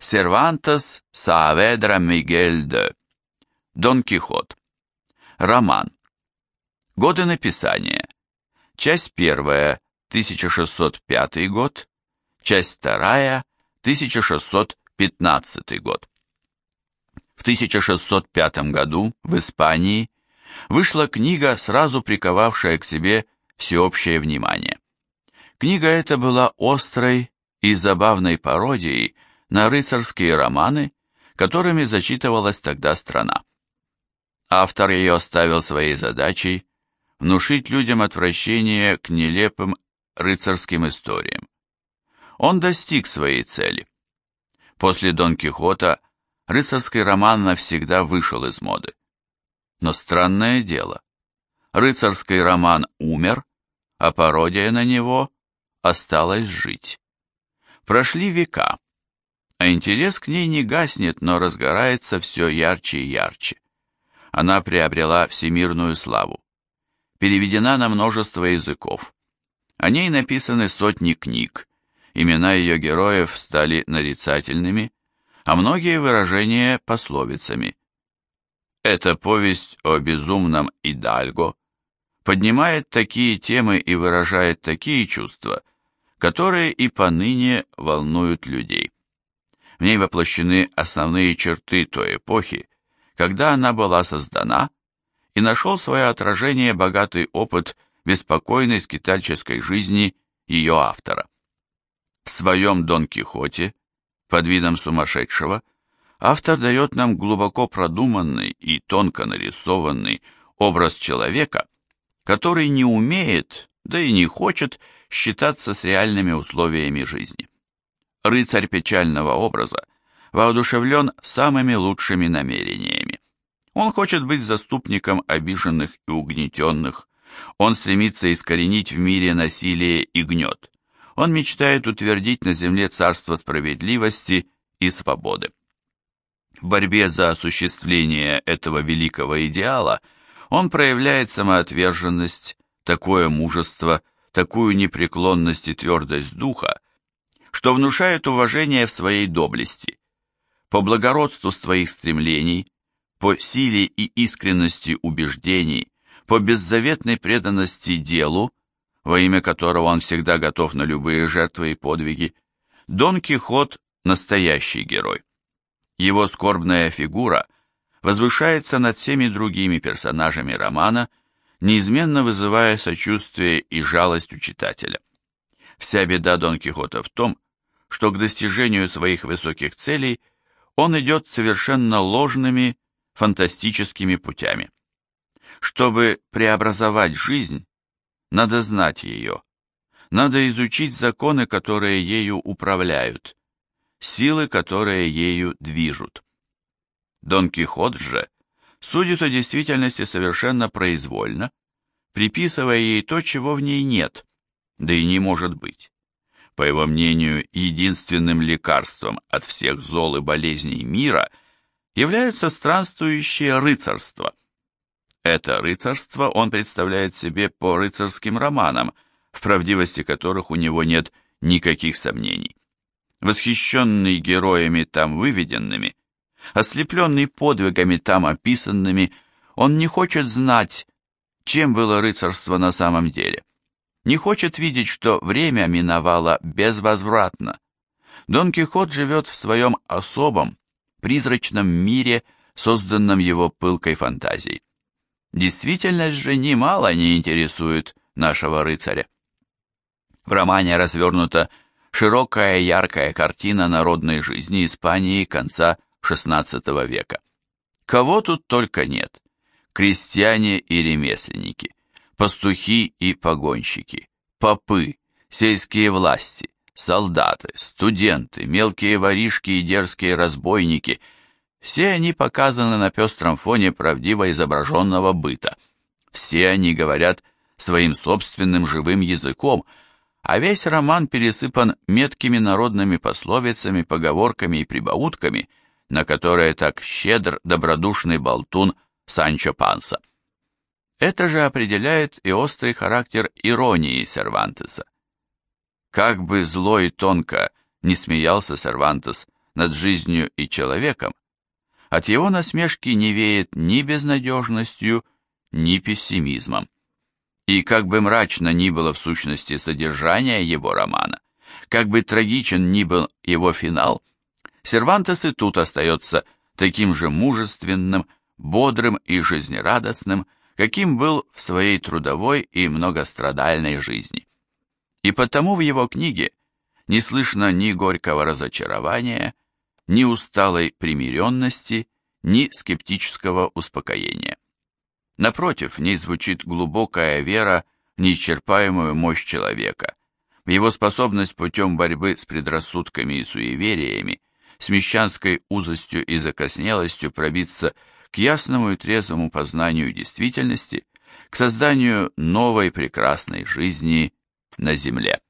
Сервантес Сааведра Мигель де. Дон Кихот. Роман. Годы написания. Часть первая, 1605 год. Часть вторая, 1615 год. В 1605 году в Испании вышла книга, сразу приковавшая к себе всеобщее внимание. Книга эта была острой и забавной пародией на рыцарские романы, которыми зачитывалась тогда страна. Автор ее ставил своей задачей внушить людям отвращение к нелепым рыцарским историям. Он достиг своей цели. После Дон Кихота рыцарский роман навсегда вышел из моды. Но странное дело, рыцарский роман умер, а пародия на него осталась жить. Прошли века, а интерес к ней не гаснет, но разгорается все ярче и ярче. Она приобрела всемирную славу. Переведена на множество языков. О ней написаны сотни книг, имена ее героев стали нарицательными, а многие выражения пословицами. Эта повесть о безумном Идальго поднимает такие темы и выражает такие чувства, которые и поныне волнуют людей. В ней воплощены основные черты той эпохи, когда она была создана, и нашел свое отражение богатый опыт беспокойной скитальческой жизни ее автора. В своем Дон Кихоте под видом сумасшедшего, автор дает нам глубоко продуманный и тонко нарисованный образ человека, который не умеет, да и не хочет считаться с реальными условиями жизни. Рыцарь печального образа воодушевлен самыми лучшими намерениями. Он хочет быть заступником обиженных и угнетенных, он стремится искоренить в мире насилие и гнет. Он мечтает утвердить на земле царство справедливости и свободы. В борьбе за осуществление этого великого идеала он проявляет самоотверженность, такое мужество, такую непреклонность и твердость духа, что внушает уважение в своей доблести. По благородству своих стремлений, по силе и искренности убеждений, по беззаветной преданности делу, во имя которого он всегда готов на любые жертвы и подвиги, Дон Кихот – настоящий герой. Его скорбная фигура возвышается над всеми другими персонажами романа, неизменно вызывая сочувствие и жалость у читателя. Вся беда Дон Кихота в том, что к достижению своих высоких целей он идет совершенно ложными, фантастическими путями. Чтобы преобразовать жизнь, надо знать ее. Надо изучить законы, которые ею управляют, силы, которые ею движут. Дон Кихот же судит о действительности совершенно произвольно, приписывая ей то, чего в ней нет, да и не может быть. По его мнению, единственным лекарством от всех зол и болезней мира является странствующее рыцарство – это рыцарство он представляет себе по рыцарским романам, в правдивости которых у него нет никаких сомнений. Восхищенный героями там выведенными, ослепленный подвигами там описанными, он не хочет знать, чем было рыцарство на самом деле. Не хочет видеть, что время миновало безвозвратно. Дон Кихот живет в своем особом, призрачном мире, созданном его пылкой фантазией. Действительность же немало не интересует нашего рыцаря. В романе развернута широкая яркая картина народной жизни Испании конца XVI века. Кого тут только нет. Крестьяне и ремесленники, пастухи и погонщики, попы, сельские власти, солдаты, студенты, мелкие воришки и дерзкие разбойники – все они показаны на пестром фоне правдиво изображенного быта. Все они говорят своим собственным живым языком, а весь роман пересыпан меткими народными пословицами, поговорками и прибаутками, на которые так щедр добродушный болтун Санчо Панса. Это же определяет и острый характер иронии Сервантеса. Как бы зло и тонко не смеялся Сервантес над жизнью и человеком, от его насмешки не веет ни безнадежностью, ни пессимизмом. И как бы мрачно ни было в сущности содержание его романа, как бы трагичен ни был его финал, Сервантес и тут остается таким же мужественным, бодрым и жизнерадостным, каким был в своей трудовой и многострадальной жизни. И потому в его книге не слышно ни горького разочарования, ни усталой примиренности, ни скептического успокоения. Напротив, в ней звучит глубокая вера в неисчерпаемую мощь человека, в его способность путем борьбы с предрассудками и суевериями, с мещанской узостью и закоснелостью пробиться к ясному и трезвому познанию действительности, к созданию новой прекрасной жизни на земле.